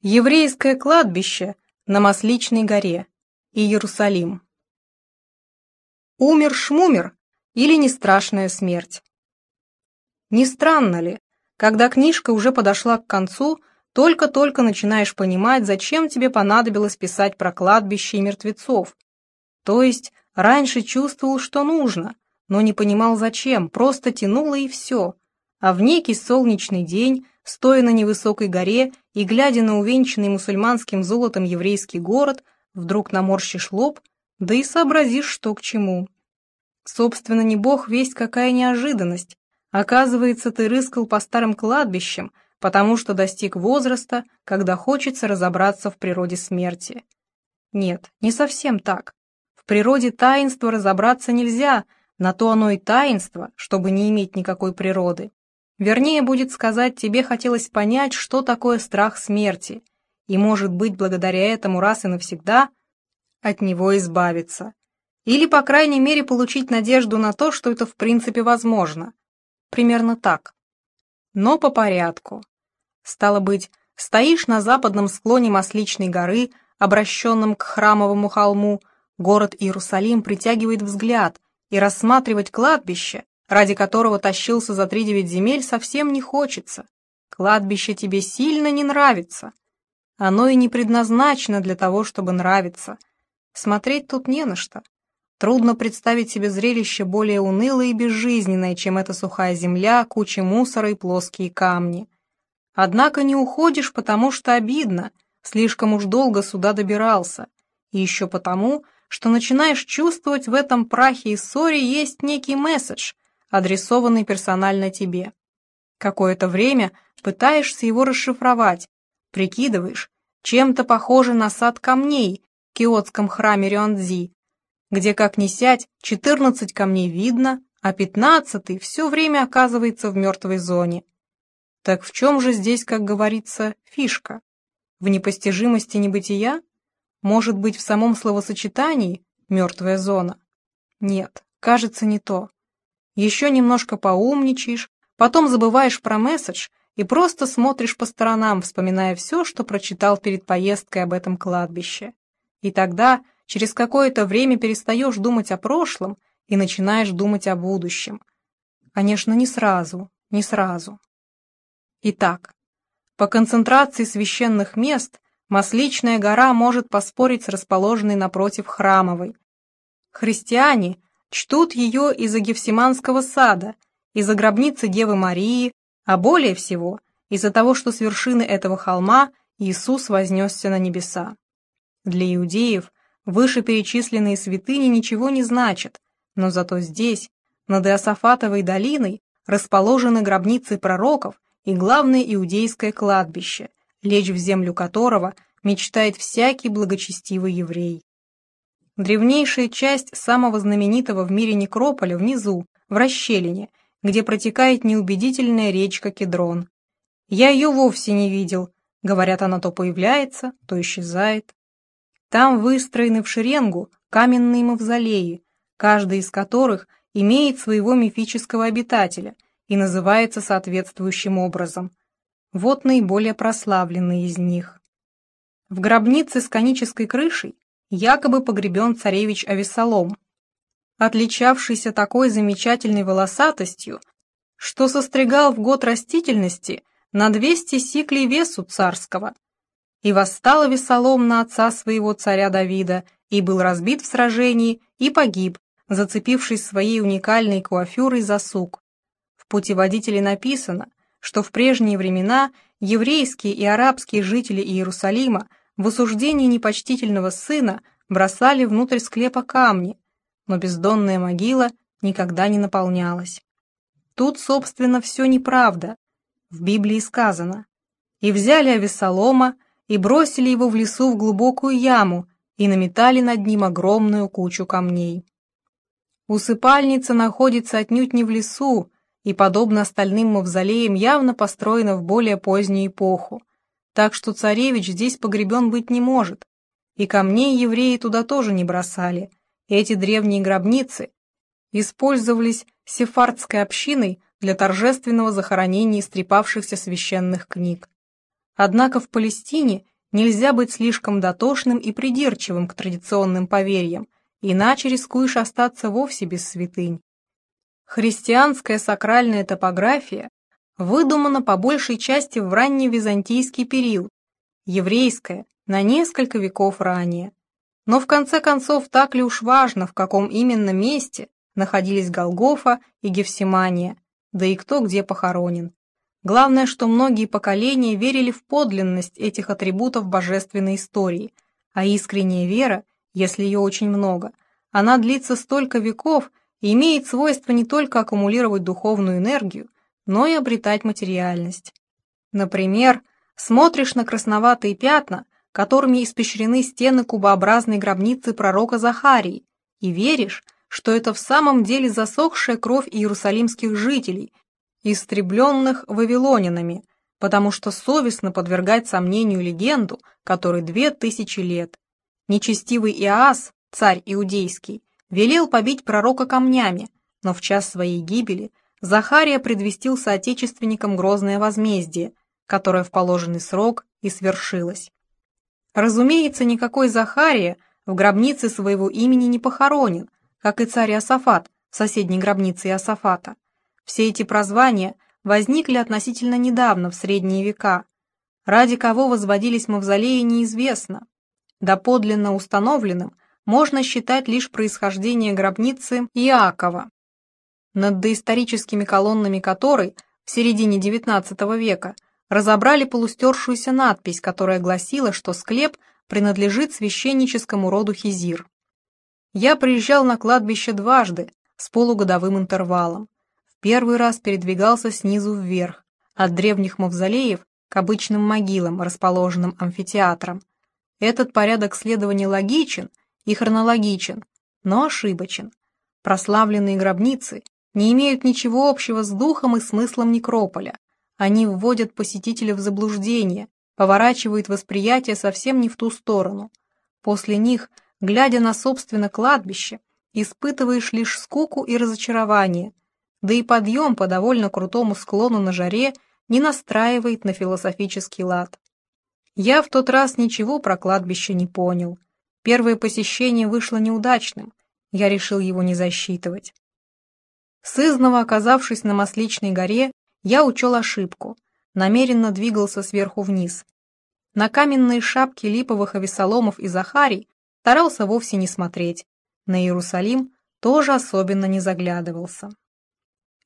Еврейское кладбище на Масличной горе. Иерусалим. Умер-шмумер или не страшная смерть? Не странно ли, когда книжка уже подошла к концу, только-только начинаешь понимать, зачем тебе понадобилось писать про кладбище и мертвецов. То есть раньше чувствовал, что нужно, но не понимал зачем, просто тянуло и все. А в некий солнечный день стоя на невысокой горе и глядя на увенчанный мусульманским золотом еврейский город, вдруг наморщишь лоб, да и сообразишь, что к чему. Собственно, не бог весть какая неожиданность. Оказывается, ты рыскал по старым кладбищам, потому что достиг возраста, когда хочется разобраться в природе смерти. Нет, не совсем так. В природе таинства разобраться нельзя, на то оно и таинство, чтобы не иметь никакой природы. Вернее, будет сказать, тебе хотелось понять, что такое страх смерти, и, может быть, благодаря этому раз и навсегда от него избавиться. Или, по крайней мере, получить надежду на то, что это в принципе возможно. Примерно так. Но по порядку. Стало быть, стоишь на западном склоне Масличной горы, обращенном к храмовому холму, город Иерусалим притягивает взгляд, и рассматривать кладбище ради которого тащился за три девять земель, совсем не хочется. Кладбище тебе сильно не нравится. Оно и не предназначено для того, чтобы нравиться. Смотреть тут не на что. Трудно представить себе зрелище более унылое и безжизненное, чем эта сухая земля, куча мусора и плоские камни. Однако не уходишь, потому что обидно, слишком уж долго сюда добирался, и еще потому, что начинаешь чувствовать в этом прахе и ссоре есть некий месседж, адресованный персонально тебе. Какое-то время пытаешься его расшифровать, прикидываешь, чем-то похоже на сад камней в киотском храме Рюандзи, где, как ни сядь, 14 камней видно, а 15 все время оказывается в мертвой зоне. Так в чем же здесь, как говорится, фишка? В непостижимости небытия? Может быть, в самом словосочетании «мертвая зона»? Нет, кажется, не то еще немножко поумничаешь, потом забываешь про месседж и просто смотришь по сторонам, вспоминая все, что прочитал перед поездкой об этом кладбище. И тогда через какое-то время перестаешь думать о прошлом и начинаешь думать о будущем. Конечно, не сразу, не сразу. Итак, по концентрации священных мест Масличная гора может поспорить с расположенной напротив храмовой. Христиане чтут ее из-за Гефсиманского сада, из-за гробницы Девы Марии, а более всего из-за того, что с вершины этого холма Иисус вознесся на небеса. Для иудеев вышеперечисленные святыни ничего не значат, но зато здесь, над Иосафатовой долиной, расположены гробницы пророков и главное иудейское кладбище, лечь в землю которого мечтает всякий благочестивый еврей. Древнейшая часть самого знаменитого в мире некрополя внизу, в расщелине, где протекает неубедительная речка Кедрон. Я ее вовсе не видел, говорят, она то появляется, то исчезает. Там выстроены в шеренгу каменные мавзолеи, каждый из которых имеет своего мифического обитателя и называется соответствующим образом. Вот наиболее прославленный из них. В гробнице с конической крышей якобы погребен царевич Авессалом, отличавшийся такой замечательной волосатостью, что состригал в год растительности на 200 сиклей весу царского. И восстал Авессалом на отца своего царя Давида, и был разбит в сражении, и погиб, зацепившись своей уникальной куафюрой за сук. В путеводителе написано, что в прежние времена еврейские и арабские жители Иерусалима в осуждении непочтительного сына бросали внутрь склепа камни, но бездонная могила никогда не наполнялась. Тут, собственно, все неправда. В Библии сказано «И взяли Авесолома, и бросили его в лесу в глубокую яму, и наметали над ним огромную кучу камней». Усыпальница находится отнюдь не в лесу, и, подобно остальным мавзолеям, явно построена в более позднюю эпоху, так что царевич здесь погребен быть не может. И камней евреи туда тоже не бросали. Эти древние гробницы использовались сефардской общиной для торжественного захоронения истрепавшихся священных книг. Однако в Палестине нельзя быть слишком дотошным и придирчивым к традиционным поверьям, иначе рискуешь остаться вовсе без святынь. Христианская сакральная топография выдумана по большей части в ранний византийский период, еврейская – на несколько веков ранее. Но в конце концов так ли уж важно, в каком именно месте находились Голгофа и Гефсимания, да и кто где похоронен. Главное, что многие поколения верили в подлинность этих атрибутов божественной истории, а искренняя вера, если ее очень много, она длится столько веков и имеет свойство не только аккумулировать духовную энергию, но и обретать материальность. Например, смотришь на красноватые пятна – которыми испещрены стены кубообразной гробницы пророка Захарии, и веришь, что это в самом деле засохшая кровь иерусалимских жителей, истребленных вавилонянами, потому что совестно подвергать сомнению легенду, которой две тысячи лет. Нечестивый Иоас, царь иудейский, велел побить пророка камнями, но в час своей гибели Захария предвестил соотечественникам грозное возмездие, которое в положенный срок и свершилось. Разумеется, никакой Захария в гробнице своего имени не похоронен, как и царь Иосафат в соседней гробнице Иосафата. Все эти прозвания возникли относительно недавно, в средние века. Ради кого возводились мавзолеи, неизвестно. Доподлинно установленным можно считать лишь происхождение гробницы Иакова, над доисторическими колоннами которой в середине XIX века – разобрали полустершуюся надпись, которая гласила, что склеп принадлежит священническому роду Хизир. Я приезжал на кладбище дважды, с полугодовым интервалом. В первый раз передвигался снизу вверх, от древних мавзолеев к обычным могилам, расположенным амфитеатром. Этот порядок следования логичен и хронологичен, но ошибочен. Прославленные гробницы не имеют ничего общего с духом и смыслом некрополя, они вводят посетителя в заблуждение, поворачивают восприятие совсем не в ту сторону. После них, глядя на собственно кладбище, испытываешь лишь скуку и разочарование, да и подъем по довольно крутому склону на жаре не настраивает на философический лад. Я в тот раз ничего про кладбище не понял. Первое посещение вышло неудачным, я решил его не засчитывать. Сызново оказавшись на Масличной горе, я учел ошибку, намеренно двигался сверху вниз. На каменные шапки липовых авесоломов и Захарий старался вовсе не смотреть, на Иерусалим тоже особенно не заглядывался.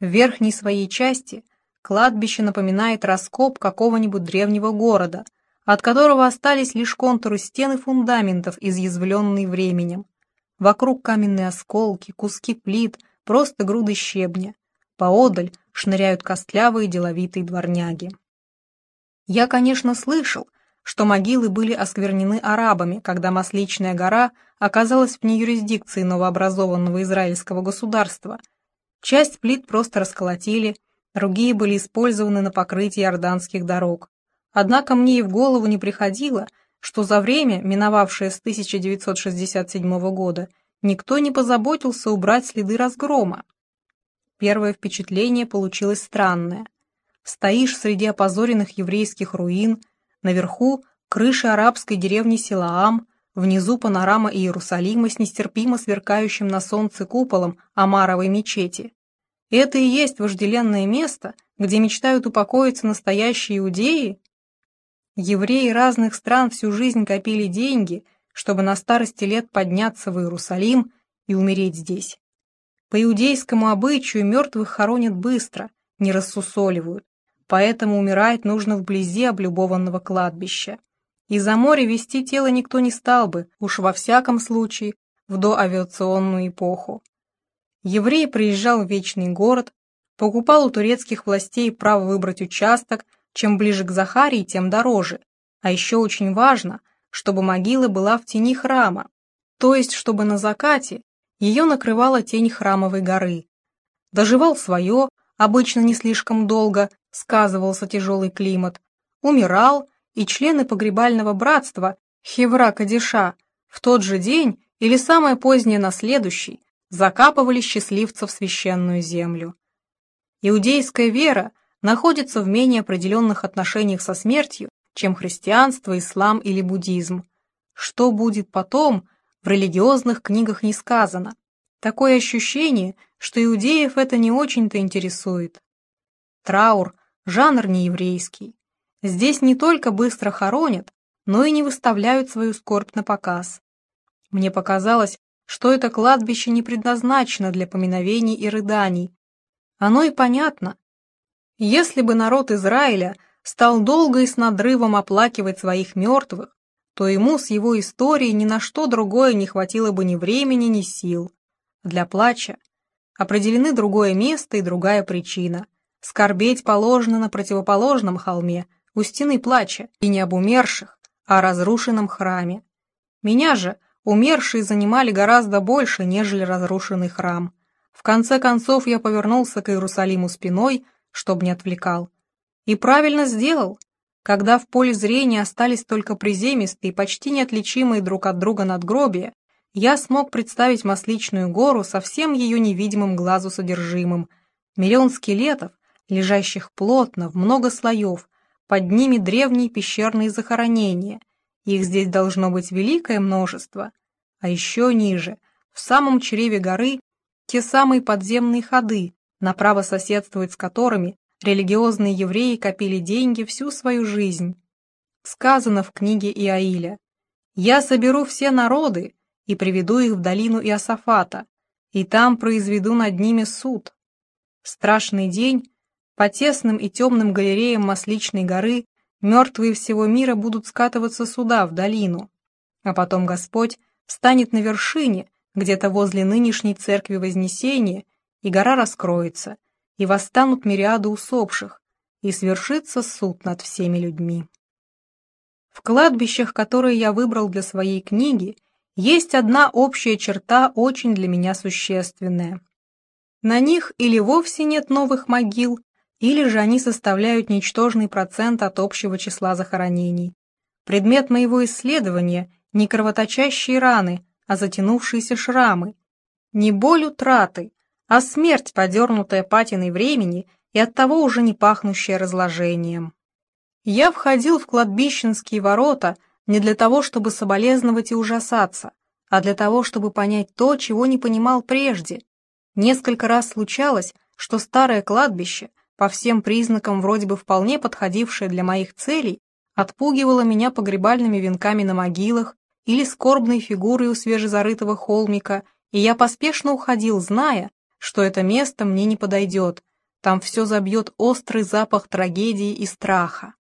В верхней своей части кладбище напоминает раскоп какого-нибудь древнего города, от которого остались лишь контуры стен и фундаментов, изъязвленные временем. Вокруг каменные осколки, куски плит, просто груды щебня. Поодаль шныряют костлявые деловитые дворняги. Я, конечно, слышал, что могилы были осквернены арабами, когда Масличная гора оказалась в неюрисдикции новообразованного израильского государства. Часть плит просто расколотили, другие были использованы на покрытии орданских дорог. Однако мне и в голову не приходило, что за время, миновавшее с 1967 года, никто не позаботился убрать следы разгрома. Первое впечатление получилось странное. Стоишь среди опозоренных еврейских руин, наверху крыша арабской деревни Силаам, внизу панорама Иерусалима с нестерпимо сверкающим на солнце куполом Амаровой мечети. Это и есть вожделенное место, где мечтают упокоиться настоящие иудеи? Евреи разных стран всю жизнь копили деньги, чтобы на старости лет подняться в Иерусалим и умереть здесь. По иудейскому обычаю мертвых хоронят быстро, не рассусоливают, поэтому умирать нужно вблизи облюбованного кладбища. И за море вести тело никто не стал бы, уж во всяком случае, в доавиационную эпоху. Еврей приезжал в Вечный город, покупал у турецких властей право выбрать участок, чем ближе к Захарии, тем дороже. А еще очень важно, чтобы могила была в тени храма, то есть чтобы на закате ее накрывала тень храмовой горы. Доживал свое, обычно не слишком долго, сказывался тяжелый климат, умирал, и члены погребального братства Хевра Кадиша в тот же день или самое позднее на следующий закапывали счастливцев в священную землю. Иудейская вера находится в менее определенных отношениях со смертью чем христианство, ислам или буддизм. Что будет потом, в религиозных книгах не сказано. Такое ощущение, что иудеев это не очень-то интересует. Траур – жанр нееврейский. Здесь не только быстро хоронят, но и не выставляют свою скорбь на показ. Мне показалось, что это кладбище не предназначено для поминовений и рыданий. Оно и понятно. Если бы народ Израиля стал долго и с надрывом оплакивать своих мертвых, то ему с его историей ни на что другое не хватило бы ни времени, ни сил. Для плача определены другое место и другая причина. Скорбеть положено на противоположном холме, у стены плача, и не об умерших, а о разрушенном храме. Меня же умершие занимали гораздо больше, нежели разрушенный храм. В конце концов я повернулся к Иерусалиму спиной, чтобы не отвлекал. И правильно сделал, когда в поле зрения остались только приземистые, почти неотличимые друг от друга надгробия, я смог представить Масличную гору со всем ее невидимым глазу содержимым. Миллион скелетов, лежащих плотно, в много слоев, под ними древние пещерные захоронения. Их здесь должно быть великое множество. А еще ниже, в самом чреве горы, те самые подземные ходы, направо соседствовать с которыми религиозные евреи копили деньги всю свою жизнь. Сказано в книге Иаиля «Я соберу все народы, и приведу их в долину Иосафата, и там произведу над ними суд. Страшный день, по тесным и темным галереям Масличной горы мертвые всего мира будут скатываться сюда, в долину. А потом Господь станет на вершине, где-то возле нынешней церкви Вознесения, и гора раскроется, и восстанут мириады усопших, и свершится суд над всеми людьми. В кладбищах, которые я выбрал для своей книги, есть одна общая черта, очень для меня существенная. На них или вовсе нет новых могил, или же они составляют ничтожный процент от общего числа захоронений. Предмет моего исследования – не кровоточащие раны, а затянувшиеся шрамы, не боль утраты, а смерть, подернутая патиной времени и оттого уже не пахнущая разложением. Я входил в кладбищенские ворота – не для того, чтобы соболезновать и ужасаться, а для того, чтобы понять то, чего не понимал прежде. Несколько раз случалось, что старое кладбище, по всем признакам вроде бы вполне подходившее для моих целей, отпугивало меня погребальными венками на могилах или скорбной фигурой у свежезарытого холмика, и я поспешно уходил, зная, что это место мне не подойдет, там все забьет острый запах трагедии и страха.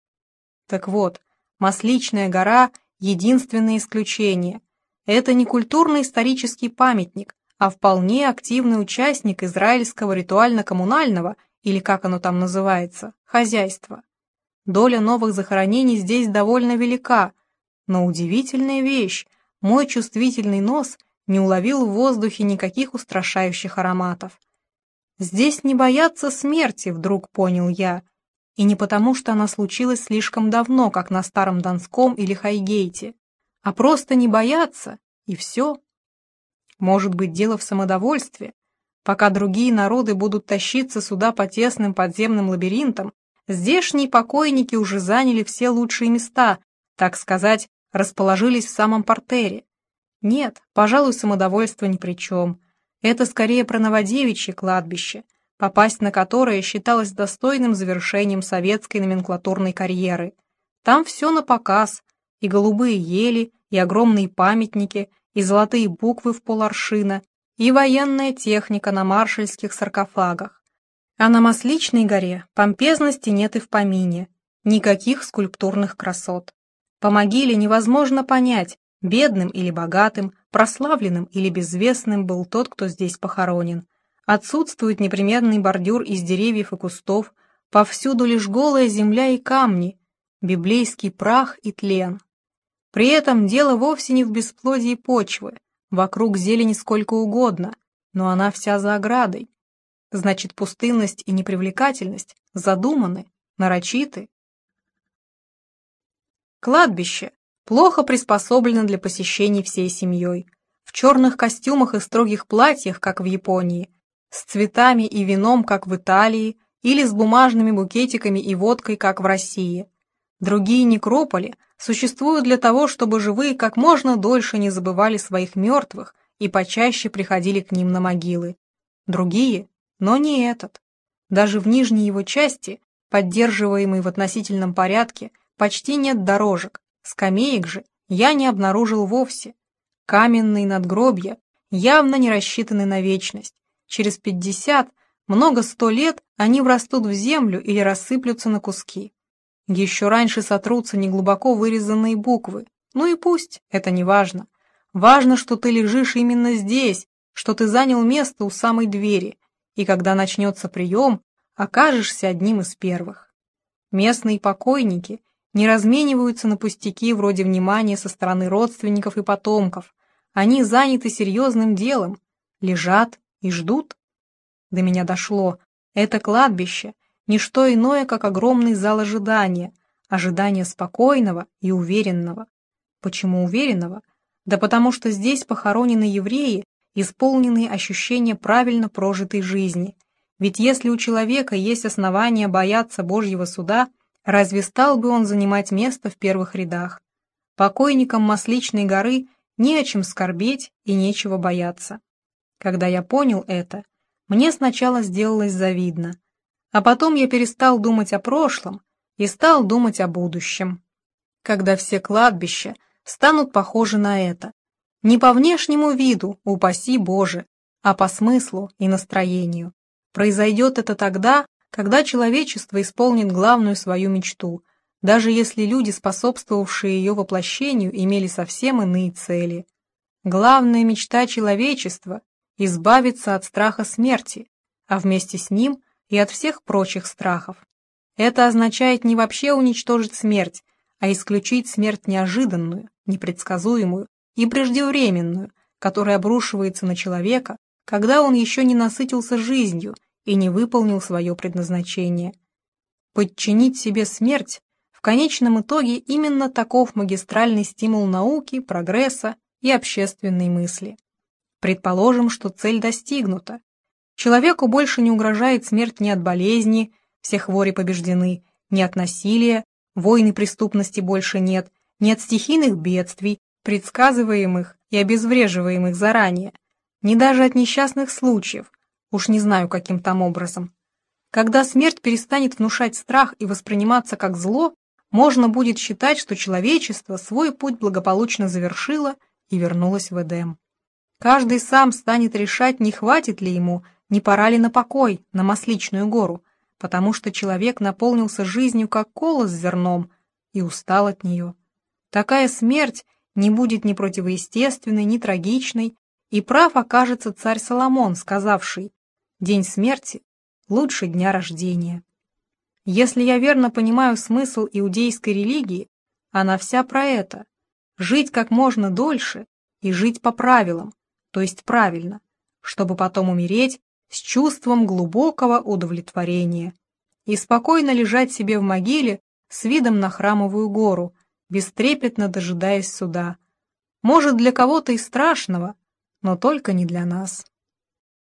Так вот, Масличная гора — единственное исключение. Это не культурно-исторический памятник, а вполне активный участник израильского ритуально-коммунального, или как оно там называется, хозяйства. Доля новых захоронений здесь довольно велика, но удивительная вещь, мой чувствительный нос не уловил в воздухе никаких устрашающих ароматов. Здесь не боятся смерти, вдруг понял я, и не потому, что она случилась слишком давно, как на Старом Донском или Хайгейте, а просто не бояться, и все. Может быть, дело в самодовольстве. Пока другие народы будут тащиться сюда по тесным подземным лабиринтам, здешние покойники уже заняли все лучшие места, так сказать, расположились в самом портере. Нет, пожалуй, самодовольство ни при чем. Это скорее про Новодевичье кладбище — попасть на которое считалось достойным завершением советской номенклатурной карьеры. Там все на показ, и голубые ели, и огромные памятники, и золотые буквы в поларшина, и военная техника на маршальских саркофагах. А на Масличной горе помпезности нет и в помине, никаких скульптурных красот. По могиле невозможно понять, бедным или богатым, прославленным или безвестным был тот, кто здесь похоронен. Отсутствует неприметный бордюр из деревьев и кустов, повсюду лишь голая земля и камни, библейский прах и тлен. При этом дело вовсе не в бесплодии почвы, вокруг зелени сколько угодно, но она вся за оградой. Значит, пустынность и непривлекательность задуманы, нарочиты. Кладбище плохо приспособлено для посещений всей семьей. В черных костюмах и строгих платьях, как в Японии, с цветами и вином, как в Италии, или с бумажными букетиками и водкой, как в России. Другие некрополи существуют для того, чтобы живые как можно дольше не забывали своих мертвых и почаще приходили к ним на могилы. Другие, но не этот. Даже в нижней его части, поддерживаемой в относительном порядке, почти нет дорожек, скамеек же я не обнаружил вовсе. Каменные надгробья явно не рассчитаны на вечность. Через пятьдесят, много сто лет они врастут в землю или рассыплются на куски. Еще раньше сотрутся неглубоко вырезанные буквы. Ну и пусть, это не важно. Важно, что ты лежишь именно здесь, что ты занял место у самой двери, и когда начнется прием, окажешься одним из первых. Местные покойники не размениваются на пустяки вроде внимания со стороны родственников и потомков. Они заняты серьезным делом, лежат и ждут. До меня дошло. Это кладбище — не что иное, как огромный зал ожидания, ожидания спокойного и уверенного. Почему уверенного? Да потому что здесь похоронены евреи, исполненные ощущения правильно прожитой жизни. Ведь если у человека есть основания бояться Божьего суда, разве стал бы он занимать место в первых рядах? Покойникам Масличной горы не о чем скорбеть и нечего бояться. Когда я понял это, мне сначала сделалось завидно, а потом я перестал думать о прошлом и стал думать о будущем. Когда все кладбища станут похожи на это. Не по внешнему виду, упаси Боже, а по смыслу и настроению. Произойдет это тогда, когда человечество исполнит главную свою мечту, даже если люди, способствовавшие ее воплощению, имели совсем иные цели. Главная мечта человечества – избавиться от страха смерти, а вместе с ним и от всех прочих страхов. Это означает не вообще уничтожить смерть, а исключить смерть неожиданную, непредсказуемую и преждевременную, которая обрушивается на человека, когда он еще не насытился жизнью и не выполнил свое предназначение. Подчинить себе смерть в конечном итоге именно таков магистральный стимул науки, прогресса и общественной мысли. Предположим, что цель достигнута. Человеку больше не угрожает смерть ни от болезни, все хвори побеждены, ни от насилия, войны преступности больше нет, нет стихийных бедствий, предсказываемых и обезвреживаемых заранее, ни даже от несчастных случаев, уж не знаю каким там образом. Когда смерть перестанет внушать страх и восприниматься как зло, можно будет считать, что человечество свой путь благополучно завершило и вернулось в Эдем. Каждый сам станет решать, не хватит ли ему, не пора ли на покой, на Масличную гору, потому что человек наполнился жизнью, как колос с зерном, и устал от нее. Такая смерть не будет ни противоестественной, ни трагичной, и прав окажется царь Соломон, сказавший «День смерти лучше дня рождения». Если я верно понимаю смысл иудейской религии, она вся про это — жить как можно дольше и жить по правилам, то есть правильно, чтобы потом умереть с чувством глубокого удовлетворения и спокойно лежать себе в могиле с видом на храмовую гору, бестрепетно дожидаясь суда. Может, для кого-то и страшного, но только не для нас.